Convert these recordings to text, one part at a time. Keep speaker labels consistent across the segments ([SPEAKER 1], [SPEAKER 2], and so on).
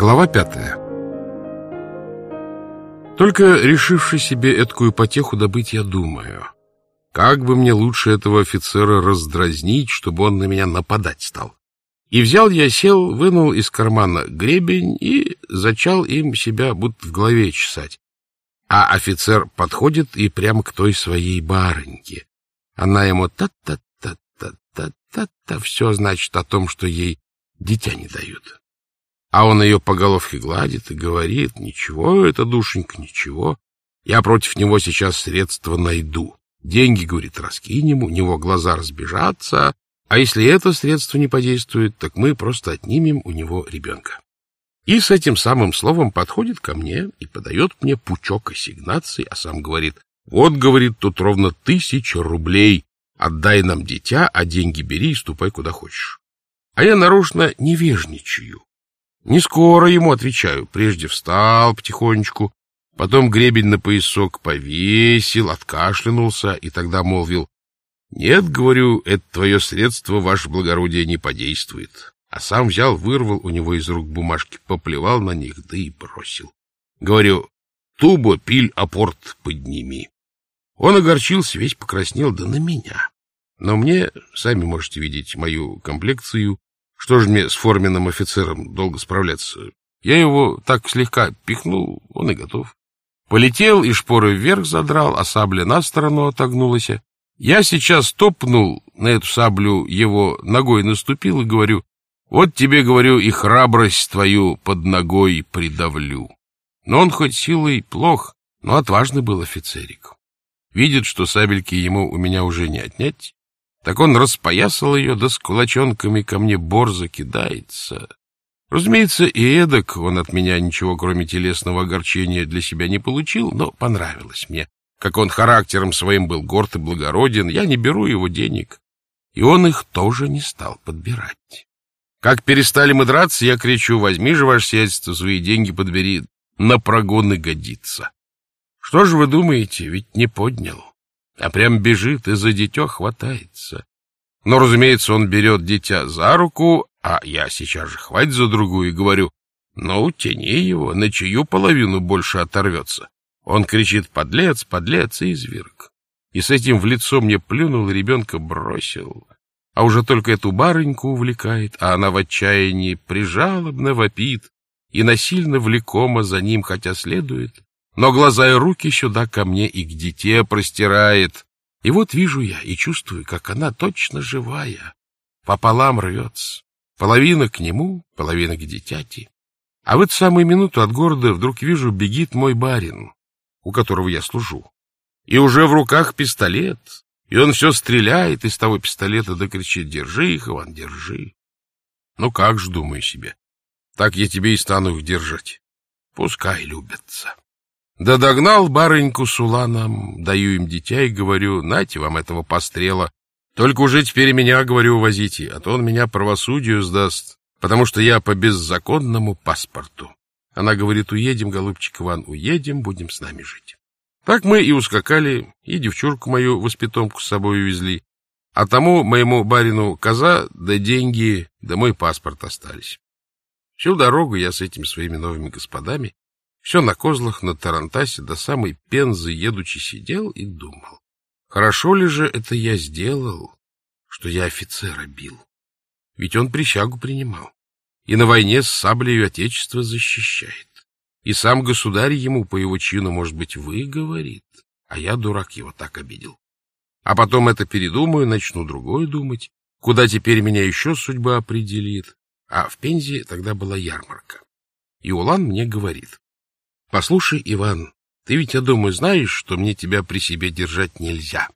[SPEAKER 1] Глава пятая. Только решивши себе эткую потеху добыть, я думаю, как бы мне лучше этого офицера раздразнить, чтобы он на меня нападать стал. И взял я, сел, вынул из кармана гребень и зачал им себя будто в голове чесать. А офицер подходит и прямо к той своей барыньке. Она ему та-та-та-та-та-та-та, все значит о том, что ей дитя не дают. А он ее по головке гладит и говорит, ничего, это душенька, ничего. Я против него сейчас средства найду. Деньги, говорит, раскинем, у него глаза разбежатся, а если это средство не подействует, так мы просто отнимем у него ребенка. И с этим самым словом подходит ко мне и подает мне пучок ассигнаций, а сам говорит, вот, говорит, тут ровно тысяча рублей, отдай нам дитя, а деньги бери и ступай куда хочешь. А я нарочно невежничаю не скоро ему отвечаю. Прежде встал потихонечку, потом гребень на поясок повесил, откашлянулся и тогда молвил. Нет, говорю, это твое средство, ваше благородие, не подействует. А сам взял, вырвал у него из рук бумажки, поплевал на них, да и бросил. Говорю, тубо, пиль, апорт подними. Он огорчился, весь покраснел, да на меня. Но мне, сами можете видеть мою комплекцию, что же мне с форменным офицером долго справляться? Я его так слегка пихнул, он и готов. Полетел и шпоры вверх задрал, а сабля на сторону отогнулась. Я сейчас топнул на эту саблю его ногой наступил и говорю, вот тебе, говорю, и храбрость твою под ногой придавлю. Но он хоть силой плох, но отважный был офицерик. Видит, что сабельки ему у меня уже не отнять, так он распоясал ее, да с кулачонками ко мне борзо кидается. Разумеется, и эдак он от меня ничего, кроме телесного огорчения, для себя не получил, но понравилось мне. Как он характером своим был горд и благороден, я не беру его денег. И он их тоже не стал подбирать. Как перестали мы драться, я кричу, возьми же, ваше сиятельство, свои деньги подбери, на прогоны годится. Что же вы думаете, ведь не поднял а прям бежит и за дитё хватается. Но, разумеется, он берет дитя за руку, а я сейчас же хватит за другую и говорю, ну, тяни его, на чью половину больше оторвется. Он кричит «подлец, подлец» и изверг. И с этим в лицо мне плюнул и ребенка бросил. А уже только эту барыньку увлекает, а она в отчаянии прижалобно вопит и насильно влекома за ним, хотя следует, но глаза и руки сюда ко мне и к дите простирает. И вот вижу я и чувствую, как она точно живая, пополам рвется. Половина к нему, половина к дитяти. А в эту самую минуту от города вдруг вижу, бегит мой барин, у которого я служу. И уже в руках пистолет, и он все стреляет из того пистолета, да кричит «Держи их, Иван, держи!» Ну как ж, думаю себе, так я тебе и стану их держать. Пускай любятся. Да догнал барыньку с уланом, даю им дитя и говорю, нате вам этого пострела. Только уже теперь меня, говорю, возите, а то он меня правосудию сдаст, потому что я по беззаконному паспорту. Она говорит, уедем, голубчик Иван, уедем, будем с нами жить. Так мы и ускакали, и девчурку мою воспитомку с собой увезли, а тому моему барину коза, да деньги, да мой паспорт остались. Всю дорогу я с этими своими новыми господами все на козлах на Тарантасе до самой Пензы едучи сидел и думал. Хорошо ли же это я сделал, что я офицера бил? Ведь он присягу принимал. И на войне с саблею Отечество защищает. И сам государь ему по его чину, может быть, выговорит. А я, дурак, его так обидел. А потом это передумаю, начну другое думать, куда теперь меня еще судьба определит. А в Пензе тогда была ярмарка. И Улан мне говорит, — Послушай, Иван, ты ведь, я думаю, знаешь, что мне тебя при себе держать нельзя.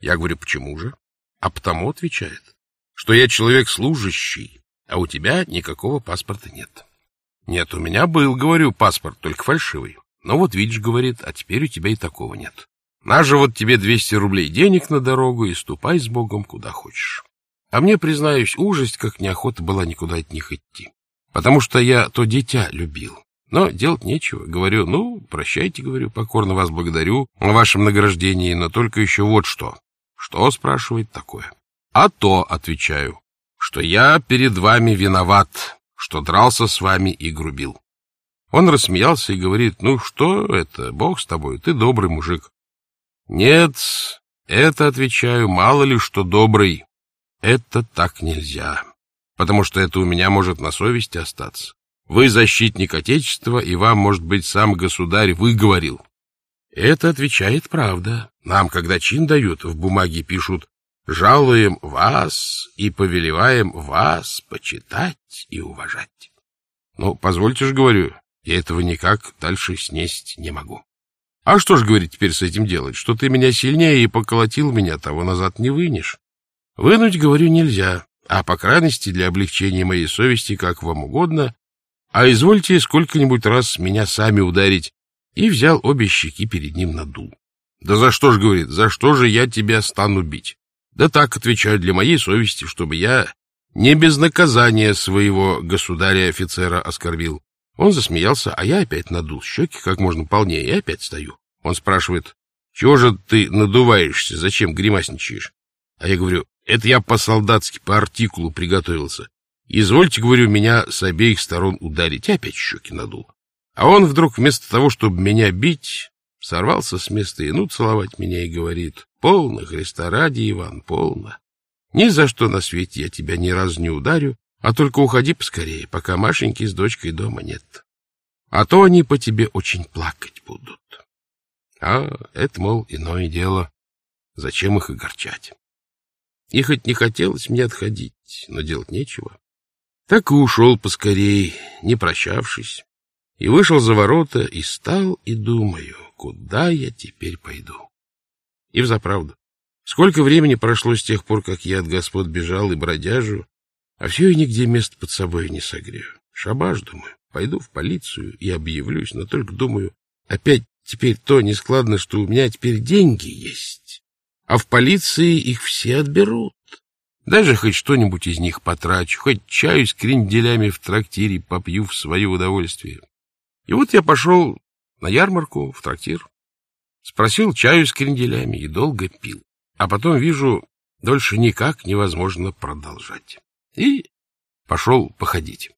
[SPEAKER 1] Я говорю, почему же? А потому, отвечает, что я человек служащий, а у тебя никакого паспорта нет. Нет, у меня был, говорю, паспорт, только фальшивый. Но вот видишь, говорит, а теперь у тебя и такого нет. На же вот тебе 200 рублей денег на дорогу и ступай с Богом куда хочешь. А мне, признаюсь, ужасть, как неохота была никуда от них идти. Потому что я то дитя любил. Но делать нечего. Говорю, ну, прощайте, говорю, покорно вас благодарю о вашем награждении, но только еще вот что. Что, спрашивает, такое? А то, отвечаю, что я перед вами виноват, что дрался с вами и грубил. Он рассмеялся и говорит, ну что это, бог с тобой, ты добрый мужик. Нет, это, отвечаю, мало ли что добрый. Это так нельзя, потому что это у меня может на совести остаться. Вы защитник Отечества, и вам, может быть, сам государь выговорил. Это отвечает правда. Нам, когда чин дают, в бумаге пишут «Жалуем вас и повелеваем вас почитать и уважать». Ну, позвольте же, говорю, я этого никак дальше снесть не могу. А что ж, говорит, теперь с этим делать? Что ты меня сильнее и поколотил меня, того назад не вынешь. Вынуть, говорю, нельзя, а по крайности для облегчения моей совести, как вам угодно, а извольте сколько-нибудь раз меня сами ударить, и взял обе щеки перед ним надул. Да за что ж, говорит, за что же я тебя стану бить? Да так, отвечаю, для моей совести, чтобы я не без наказания своего государя-офицера оскорбил. Он засмеялся, а я опять надул щеки как можно полнее и опять стою. Он спрашивает, чего же ты надуваешься, зачем гримасничаешь? А я говорю, это я по-солдатски, по артикулу приготовился. Извольте, говорю, меня с обеих сторон ударить. И опять щеки надул. А он вдруг вместо того, чтобы меня бить, сорвался с места и ну целовать меня и говорит, полно, Христа ради, Иван, полно. Ни за что на свете я тебя ни разу не ударю, а только уходи поскорее, пока Машеньки с дочкой дома нет. А то они по тебе очень плакать будут. А это, мол, иное дело. Зачем их огорчать? И хоть не хотелось мне отходить, но делать нечего. Так и ушел поскорей, не прощавшись, и вышел за ворота, и стал, и думаю, куда я теперь пойду. И взаправду, сколько времени прошло с тех пор, как я от господ бежал и бродяжу, а все и нигде мест под собой не согрею. Шабаш, думаю, пойду в полицию и объявлюсь, но только думаю, опять теперь то нескладно, что у меня теперь деньги есть, а в полиции их все отберут. Даже хоть что-нибудь из них потрачу, хоть чаю с кренделями в трактире попью в свое удовольствие. И вот я пошел на ярмарку, в трактир, спросил чаю с кренделями и долго пил. А потом вижу, дольше никак невозможно продолжать и пошел походить.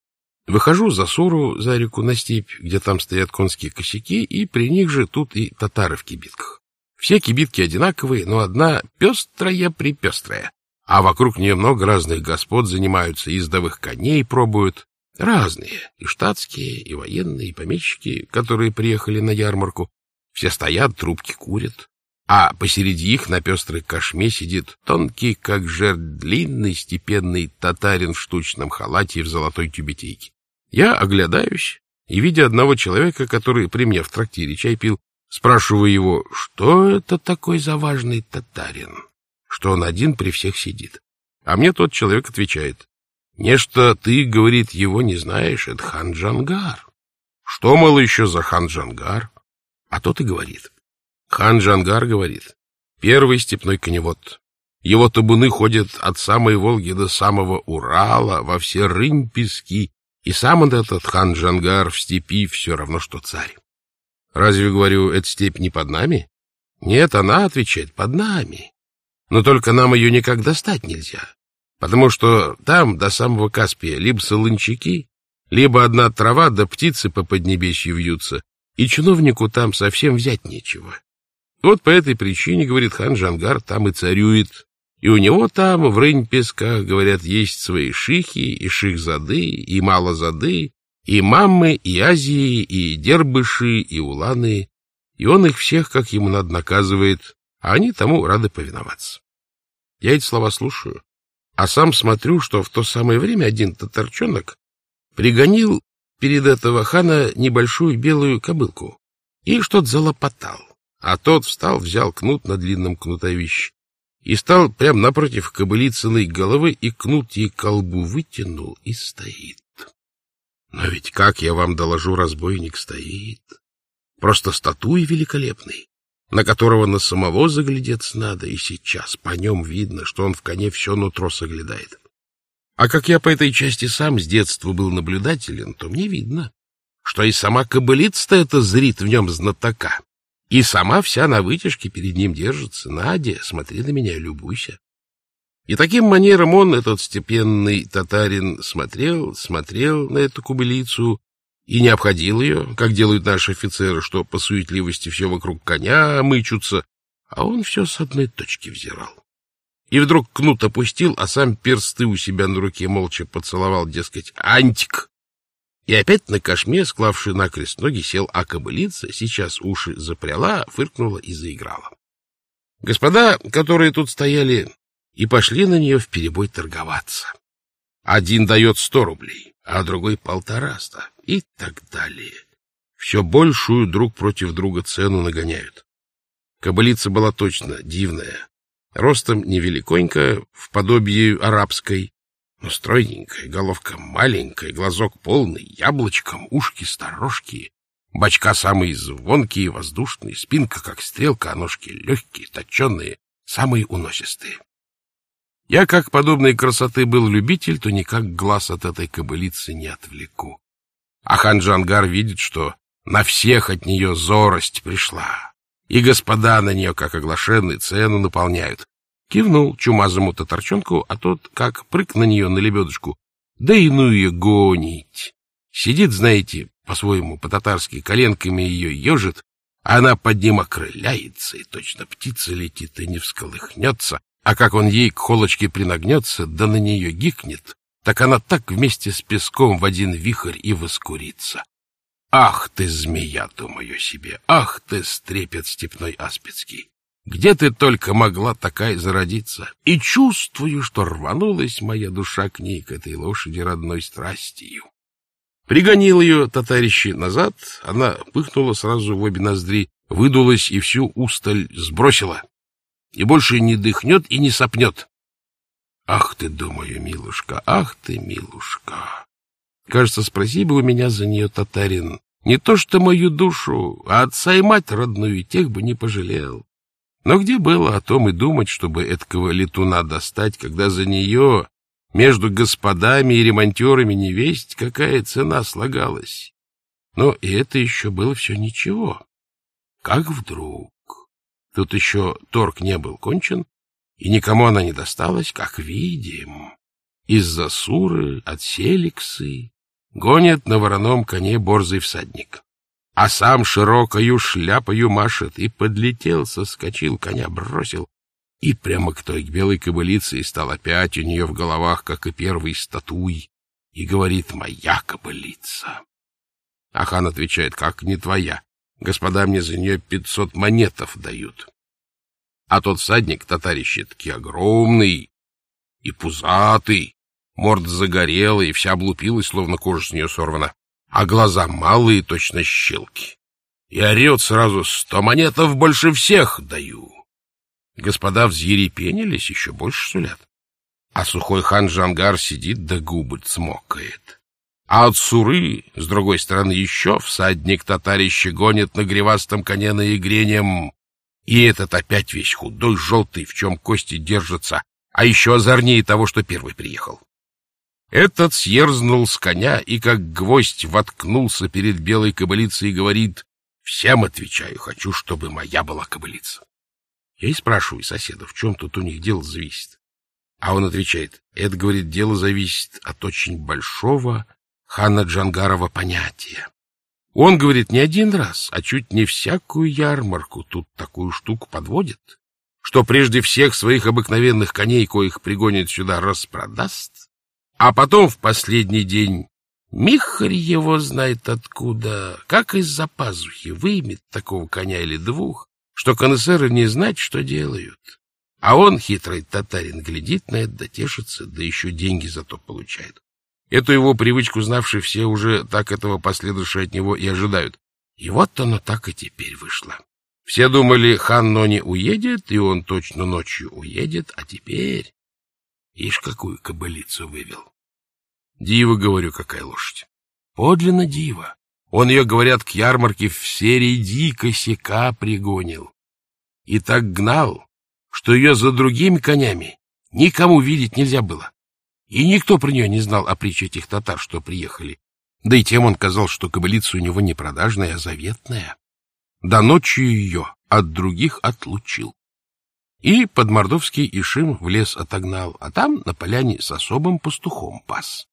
[SPEAKER 1] Выхожу за Суру, за реку на степь, где там стоят конские косяки, и при них же тут и татары в кибитках. Все кибитки одинаковые, но одна пестрая-припестрая, а вокруг нее много разных господ занимаются, ездовых коней пробуют, разные, и штатские, и военные, и помещики, которые приехали на ярмарку. Все стоят, трубки курят, а посреди их на пестрой кошме сидит тонкий, как жертв, длинный, степенный татарин в штучном халате и в золотой тюбетейке. Я оглядаюсь и, видя одного человека, который при мне в трактире чай пил, спрашиваю его, что это такой за важный татарин, что он один при всех сидит. А мне тот человек отвечает, нечто ты, говорит, его не знаешь, это хан Джангар. Что, мало, еще за хан Джангар? А тот и говорит, Хан Джангар говорит, первый степной коневод. Его табуны ходят от самой Волги до самого Урала, во все рынь пески, и сам он этот хан Джангар в степи все равно, что царь. Разве, говорю, эта степь не под нами? Нет, она отвечает, под нами. Но только нам ее никак достать нельзя, потому что там до самого Каспия либо солончаки, либо одна трава да птицы по поднебесью вьются, и чиновнику там совсем взять нечего. Вот по этой причине, говорит хан Джангар, там и царюет. И у него там, в рынь-песках, говорят, есть свои шихи, и шихзады, и малозады, и маммы, и азии, и дербыши, и уланы. И он их всех, как ему надо, наказывает, а они тому рады повиноваться. Я эти слова слушаю, а сам смотрю, что в то самое время один татарчонок пригонил перед этого хана небольшую белую кобылку и что-то залопотал. А тот встал, взял кнут на длинном кнутовище и стал прямо напротив кобылицыной головы и кнут ей колбу вытянул и стоит. Но ведь, как я вам доложу, разбойник стоит. Просто статуи великолепный, на которого на самого заглядеться надо, и сейчас по нем видно, что он в коне все нутро соглядает. А как я по этой части сам с детства был наблюдателен, то мне видно, что и сама кобылица-то это зрит в нем знатока. И сама вся на вытяжке перед ним держится. Надя, смотри на меня, любуйся. И таким манером он, этот степенный татарин, смотрел, смотрел на эту кубылицу и не обходил ее, как делают наши офицеры, что по суетливости все вокруг коня мычутся, а он все с одной точки взирал. И вдруг кнут опустил, а сам персты у себя на руке молча поцеловал, дескать, «Антик!» И опять на кошме, склавший накрест ноги, сел а кобылица, сейчас уши запряла, фыркнула и заиграла. Господа, которые тут стояли, и пошли на нее вперебой торговаться. Один дает сто рублей, а другой полтораста, и так далее. Все большую друг против друга цену нагоняют. Кобылица была точно дивная, ростом невеликонькая, в подобии арабской, но стройненькая, головка маленькая, глазок полный, яблочком, ушки сторожкие, бочка самые звонкие, воздушные, спинка как стрелка, а ножки легкие, точенные, самые уносистые. Я, как подобной красоты был любитель, то никак глаз от этой кобылицы не отвлеку. А хан Джангар видит, что на всех от нее зорость пришла, и господа на нее, как оглашенные, цену наполняют. Кивнул чумазому татарчонку, а тот, как прыг на нее на лебедушку, да и ну ее гонить. Сидит, знаете, по-своему, по-татарски, коленками ее ежит, а она под ним окрыляется, и точно птица летит и не всколыхнется, а как он ей к холочке принагнется, да на нее гикнет, так она так вместе с песком в один вихрь и воскурится. Ах ты, змея, думаю себе, ах ты, стрепет степной аспидский! Где ты только могла такая зародиться? И чувствую, что рванулась моя душа к ней, к этой лошади родной страстью. Пригонил ее татарищи назад, она пыхнула сразу в обе ноздри, выдулась и всю усталь сбросила. И больше не дыхнет и не сопнет. Ах ты, думаю, милушка, ах ты, милушка. Кажется, спроси бы у меня за нее, татарин, не то что мою душу, а отца и мать родную, тех бы не пожалел. Но где было о том и думать, чтобы этого летуна достать, когда за нее между господами и ремонтерами невесть какая цена слагалась? Но и это еще было все ничего. Как вдруг? Тут еще торг не был кончен, и никому она не досталась, как видим. Из-за суры от селиксы гонит на вороном коне борзый всадник а сам широкою шляпою машет, и подлетел, соскочил, коня бросил, и прямо к той белой кобылице и стал опять у нее в головах, как и первый статуй, и говорит «Моя кобылица». А хан отвечает «Как не твоя? Господа мне за нее пятьсот монетов дают». А тот всадник, татарище, таки огромный и пузатый, морда загорелая и вся облупилась, словно кожа с нее сорвана а глаза малые, точно щелки. И орет сразу «Сто монетов больше всех даю!» Господа взъерепенились, еще больше сулят. А сухой хан Жангар сидит да губы цмокает. А от Суры, с другой стороны, еще всадник татарище гонит на гривастом коне на игрением. И этот опять весь худой, желтый, в чем кости держатся, а еще озорнее того, что первый приехал. Этот съерзнул с коня и, как гвоздь, воткнулся перед белой кобылицей и говорит, «Всем отвечаю, хочу, чтобы моя была кобылица». Я и спрашиваю соседа, в чем тут у них дело зависит. А он отвечает, это, говорит, дело зависит от очень большого хана Джангарова понятия. Он, говорит, не один раз, а чуть не всякую ярмарку тут такую штуку подводит, что прежде всех своих обыкновенных коней, коих пригонит сюда, распродаст, а потом в последний день Михарь его знает откуда, как из-за пазухи вымет такого коня или двух, что коннессеры не знать, что делают. А он, хитрый татарин, глядит на это, дотешится, да еще деньги зато получает. Эту его привычку знавшие все уже так этого последующие от него и ожидают. И вот оно так и теперь вышло. Все думали, хан Нони уедет, и он точно ночью уедет, а теперь... Ишь, какую кобылицу вывел. Дива, говорю, какая лошадь. Подлинно дива. Он ее, говорят, к ярмарке в серии косяка пригонил. И так гнал, что ее за другими конями никому видеть нельзя было. И никто про нее не знал о притче этих татар, что приехали. Да и тем он казал, что кобылица у него не продажная, а заветная. До ночью ее от других отлучил. И под Мордовский Ишим в лес отогнал, а там на поляне с особым пастухом пас.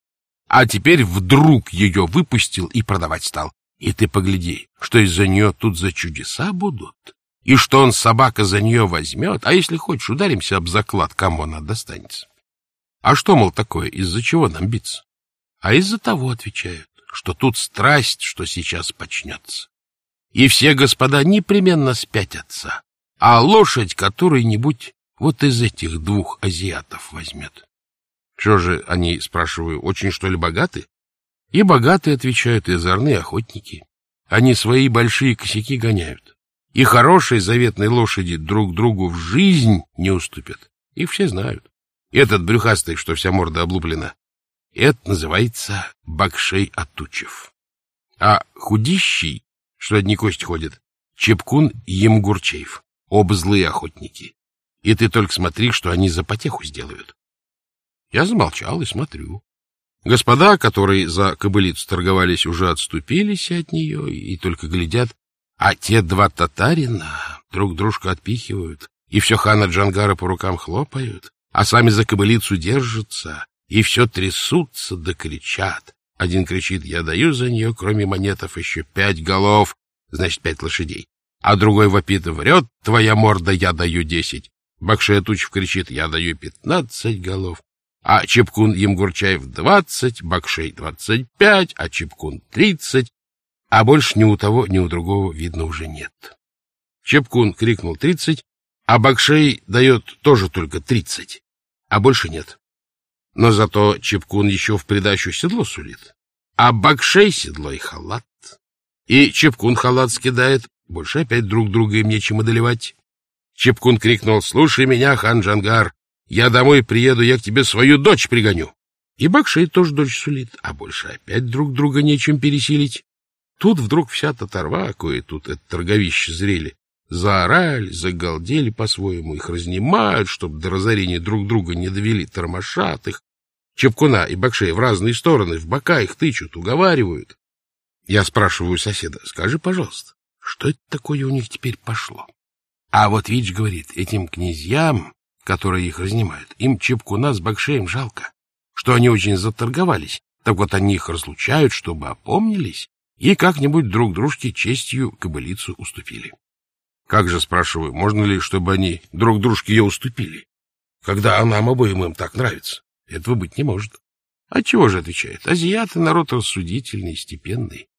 [SPEAKER 1] А теперь вдруг ее выпустил и продавать стал. И ты погляди, что из-за нее тут за чудеса будут, и что он, собака, за нее возьмет, а если хочешь, ударимся об заклад, кому она достанется. А что, мол, такое, из-за чего нам биться? А из-за того, отвечают, что тут страсть, что сейчас почнется. И все господа непременно спятятся, а лошадь которой-нибудь вот из этих двух азиатов возьмет. Что же они, спрашиваю, очень что ли богаты? И богатые отвечают, и озорные охотники. Они свои большие косяки гоняют. И хорошей заветной лошади друг другу в жизнь не уступят. Их все знают. Этот брюхастый, что вся морда облуплена, это называется Бакшей Атучев. А худищий, что одни кости ходят, Чепкун Емгурчеев. Оба злые охотники. И ты только смотри, что они за потеху сделают. Я замолчал и смотрю. Господа, которые за кобылицу торговались, уже отступились от нее и только глядят, а те два татарина друг дружку отпихивают, и все хана Джангара по рукам хлопают, а сами за кобылицу держатся, и все трясутся да кричат. Один кричит, я даю за нее, кроме монетов, еще пять голов, значит, пять лошадей. А другой вопит, врет твоя морда, я даю десять. Бакшея Тучев кричит, я даю пятнадцать голов. А Чепкун Емгурчаев двадцать, Бакшей двадцать пять, а Чепкун тридцать. А больше ни у того, ни у другого, видно, уже нет. Чепкун крикнул тридцать, а Бакшей дает тоже только тридцать, а больше нет. Но зато Чепкун еще в придачу седло сулит, а Бакшей седло и халат. И Чепкун халат скидает, больше опять друг друга им нечем одолевать. Чепкун крикнул, слушай меня, хан Джангар, я домой приеду, я к тебе свою дочь пригоню. И Бакшей тоже дочь сулит, а больше опять друг друга нечем пересилить. Тут вдруг вся татарва, кое тут это торговище зрели, заорали, загалдели по-своему, их разнимают, чтобы до разорения друг друга не довели, тормошат их. Чепкуна и Бакшей в разные стороны, в бока их тычут, уговаривают. Я спрашиваю соседа, скажи, пожалуйста, что это такое у них теперь пошло? А вот Вич говорит, этим князьям, которые их разнимают, им Чепкуна с Бакшеем жалко, что они очень заторговались, так вот они их разлучают, чтобы опомнились и как-нибудь друг дружке честью кобылицу уступили. Как же, спрашиваю, можно ли, чтобы они друг дружке ее уступили, когда нам обоим им так нравится? Этого быть не может. А чего же отвечает? Азиаты народ рассудительный, степенный.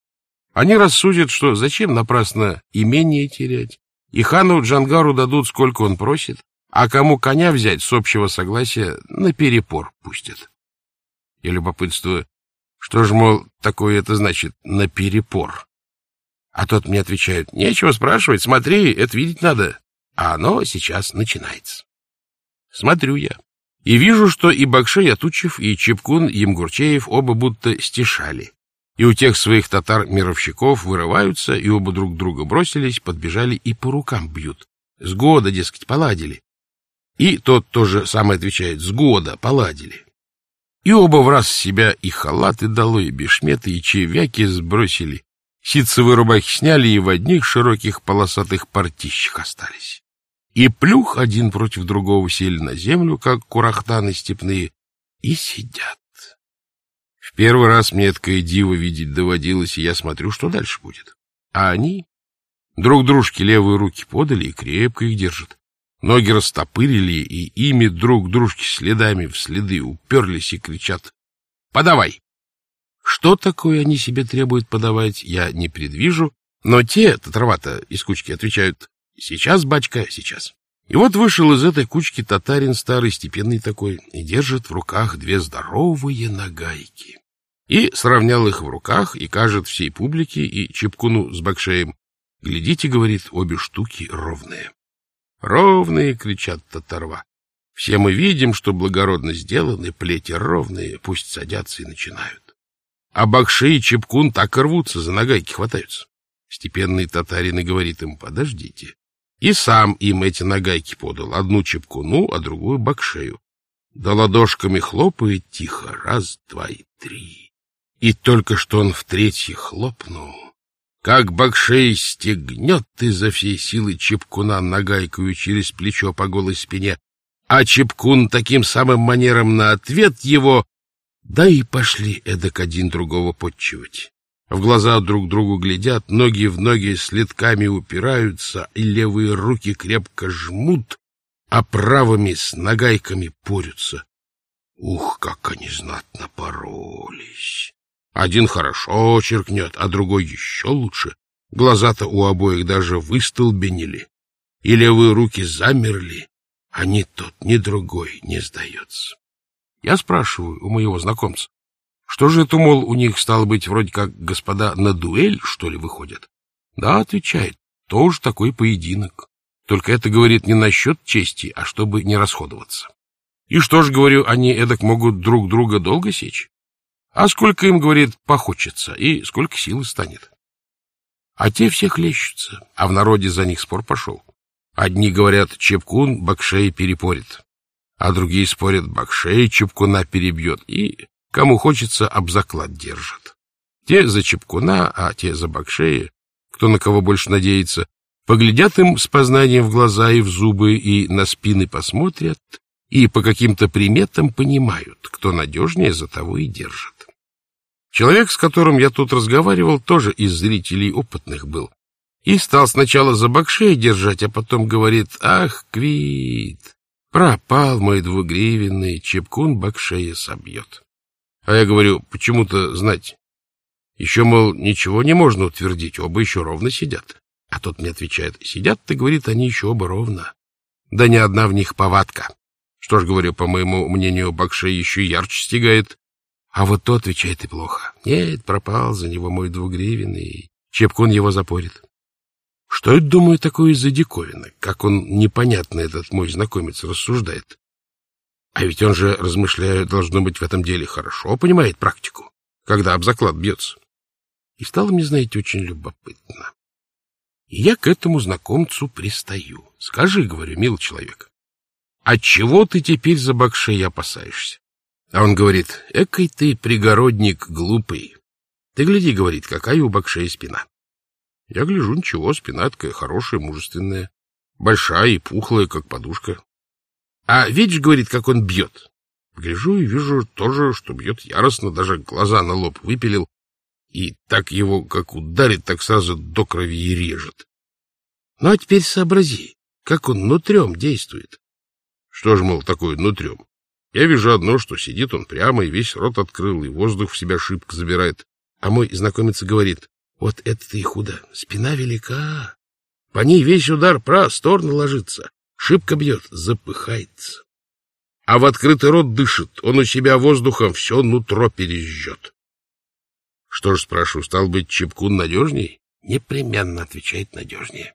[SPEAKER 1] Они рассудят, что зачем напрасно имение терять, и хану Джангару дадут, сколько он просит, а кому коня взять с общего согласия, на перепор пустят. Я любопытствую, что же, мол, такое это значит «на перепор»? А тот мне отвечает, нечего спрашивать, смотри, это видеть надо. А оно сейчас начинается. Смотрю я. И вижу, что и Бакшей Атучев, и Чепкун Емгурчеев оба будто стишали. И у тех своих татар-мировщиков вырываются, и оба друг друга бросились, подбежали и по рукам бьют. С года, дескать, поладили. И тот тоже самое отвечает, с года поладили. И оба в раз себя и халаты дало, и бешметы, и чевяки сбросили, Ситцевые рубахи сняли и в одних широких полосатых партищах остались. И плюх один против другого сели на землю, как курахтаны степные, и сидят. В первый раз мне такое диво видеть доводилось, и я смотрю, что дальше будет. А они друг дружке левые руки подали и крепко их держат. Ноги растопырили, и ими друг дружке следами в следы уперлись и кричат «Подавай!» Что такое они себе требуют подавать, я не предвижу, но те, татарвата из кучки, отвечают «Сейчас, бачка, сейчас». И вот вышел из этой кучки татарин старый, степенный такой, и держит в руках две здоровые нагайки. И сравнял их в руках, и кажет всей публике, и Чепкуну с Бакшеем, «Глядите, — говорит, — обе штуки ровные». «Ровные!» — кричат татарва. «Все мы видим, что благородно сделаны, плети ровные, пусть садятся и начинают». А Бакши и Чепкун так рвутся, за нагайки хватаются. Степенный татарин и говорит им, подождите. И сам им эти нагайки подал, одну Чепкуну, а другую Бакшею. Да ладошками хлопает тихо, раз, два и три. И только что он в третьей хлопнул, как Бакшей стегнет изо всей силы Чепкуна нагайкою через плечо по голой спине, а Чепкун таким самым манером на ответ его, да и пошли эдак один другого подчивать. В глаза друг другу глядят, ноги в ноги следками упираются, и левые руки крепко жмут, а правыми с нагайками порются. Ух, как они знатно поролись! Один хорошо черкнет, а другой еще лучше. Глаза-то у обоих даже выстолбенили, и левые руки замерли, а ни тот, ни другой не сдается. Я спрашиваю у моего знакомца, что же это, мол, у них стало быть вроде как господа на дуэль, что ли, выходят? Да, отвечает, тоже такой поединок. Только это, говорит, не насчет чести, а чтобы не расходоваться. И что ж, говорю, они эдак могут друг друга долго сечь? А сколько им, говорит, похочется, и сколько силы станет. А те все хлещутся, а в народе за них спор пошел. Одни говорят, Чепкун Бакшей перепорит, а другие спорят, Бакшей Чепкуна перебьет, и, кому хочется, об заклад держат. Те за Чепкуна, а те за Бакшея, кто на кого больше надеется, поглядят им с познанием в глаза и в зубы, и на спины посмотрят, и по каким-то приметам понимают, кто надежнее, за того и держит. Человек, с которым я тут разговаривал, тоже из зрителей опытных был. И стал сначала за бакшей держать, а потом говорит, «Ах, Квит, пропал мой двугривенный, чепкун бакшея собьет». А я говорю, почему-то знать. Еще, мол, ничего не можно утвердить, оба еще ровно сидят. А тот мне отвечает, сидят-то, говорит, они еще оба ровно. Да ни одна в них повадка. Что ж, говорю, по моему мнению, Бакшей еще ярче стигает, а вот тот отвечает и плохо. Нет, пропал за него мой двугривенный. Чепкун его запорит. Что это, думаю, такое за диковина? Как он непонятно, этот мой знакомец, рассуждает. А ведь он же, размышляя, должно быть в этом деле хорошо понимает практику, когда об заклад бьется. И стало мне, знаете, очень любопытно. И я к этому знакомцу пристаю. Скажи, говорю, мил человек, отчего ты теперь за Бакшей опасаешься? А он говорит, экой ты, пригородник глупый. Ты гляди, говорит, какая у Бакшея спина. Я гляжу, ничего, спина такая хорошая, мужественная, большая и пухлая, как подушка. А видишь, говорит, как он бьет. Гляжу и вижу тоже, что бьет яростно, даже глаза на лоб выпилил, и так его, как ударит, так сразу до крови и режет. Ну, а теперь сообрази, как он нутрем действует. Что же, мол, такое нутрем? Я вижу одно, что сидит он прямо и весь рот открыл, и воздух в себя шибко забирает. А мой знакомец говорит, вот это-то и худо, спина велика. По ней весь удар просторно ложится, шибко бьет, запыхается. А в открытый рот дышит, он у себя воздухом все нутро пережжет. Что ж, спрашиваю, стал быть, Чепкун надежней? Непременно, отвечает, надежнее.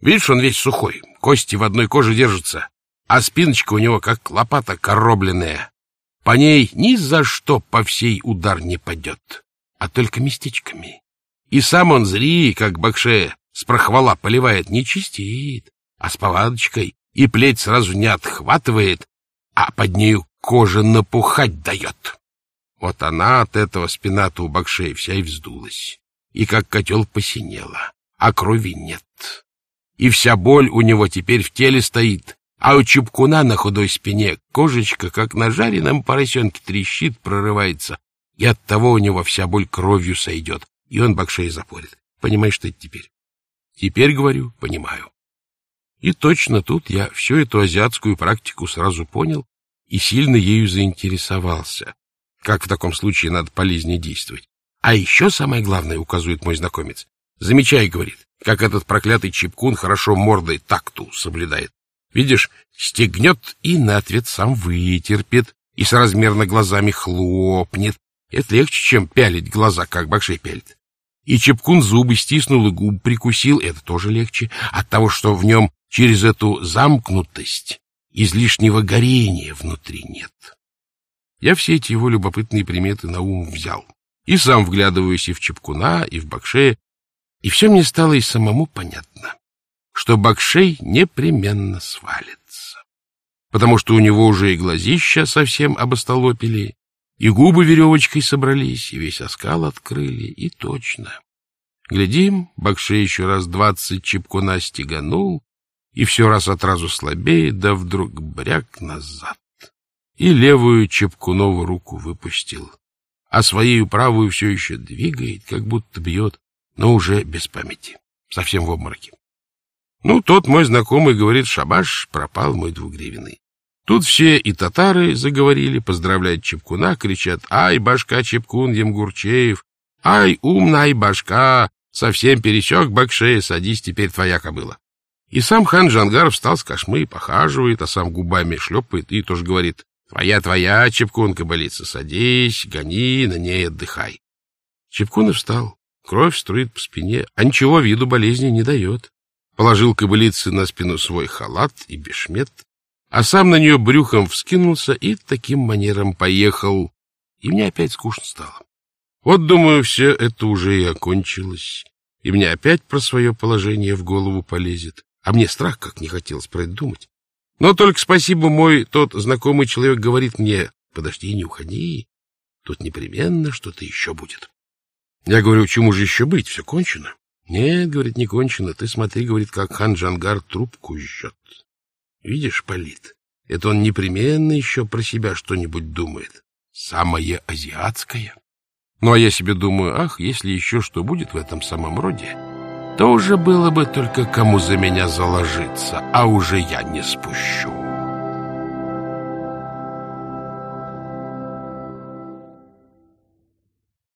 [SPEAKER 1] Видишь, он весь сухой, кости в одной коже держатся, а спиночка у него как лопата коробленная. По ней ни за что по всей удар не падет, а только местечками. И сам он зри, как Бакше, с прохвала поливает, не чистит, а с повадочкой, и плеть сразу не отхватывает, а под нею кожа напухать дает. Вот она от этого спина-то у Бакшея вся и вздулась, и как котел посинела, а крови нет. И вся боль у него теперь в теле стоит, а у чубкуна на худой спине кожечка, как на жареном поросенке, трещит, прорывается, и от того у него вся боль кровью сойдет, и он бакшей запорит. Понимаешь, это теперь? Теперь, говорю, понимаю. И точно тут я всю эту азиатскую практику сразу понял и сильно ею заинтересовался. Как в таком случае надо полезнее действовать. А еще самое главное, указывает мой знакомец. Замечай, говорит, как этот проклятый чипкун хорошо мордой такту соблюдает. Видишь, стегнет и на ответ сам вытерпит, и с размерно глазами хлопнет. Это легче, чем пялить глаза, как Бакшей пялит. И Чепкун зубы стиснул и губ прикусил, это тоже легче, от того, что в нем через эту замкнутость излишнего горения внутри нет. Я все эти его любопытные приметы на ум взял. И сам вглядываюсь и в Чепкуна, и в Бакшея, и все мне стало и самому понятно что Бакшей непременно свалится, потому что у него уже и глазища совсем обостолопили, и губы веревочкой собрались, и весь оскал открыли, и точно. Глядим, Бакше еще раз двадцать чепкуна стеганул, и все раз отразу слабеет, да вдруг бряк назад. И левую чепкунову руку выпустил, а своею правую все еще двигает, как будто бьет, но уже без памяти, совсем в обмороке. Ну, тот мой знакомый говорит, шабаш, пропал мой двугривенный. Тут все и татары заговорили, поздравляют Чепкуна, кричат «Ай, башка Чепкун Емгурчеев! Ай, умная башка! Совсем пересек Бакшея, садись, теперь твоя кобыла!» И сам хан Джангар встал с кошмы, похаживает, а сам губами шлепает и тоже говорит «Твоя, твоя, Чепкун, кобылица, садись, гони, на ней отдыхай». Чепкун и встал, кровь струит по спине, а ничего виду болезни не дает. Положил кобылице на спину свой халат и бешмет, а сам на нее брюхом вскинулся и таким манером поехал. И мне опять скучно стало. Вот, думаю, все это уже и окончилось, и мне опять про свое положение в голову полезет. А мне страх, как не хотелось про это думать. Но только спасибо мой тот знакомый человек говорит мне, подожди, не уходи, тут непременно что-то еще будет. Я говорю, чему же еще быть, все кончено. Нет, говорит, не кончено, ты смотри, говорит, как хан Джангар трубку жжет. Видишь, Полит, это он непременно еще про себя что-нибудь думает. Самое азиатское. Ну, а я себе думаю, ах, если еще что будет в этом самом роде, то уже было бы только кому за меня заложиться, а уже я не спущу.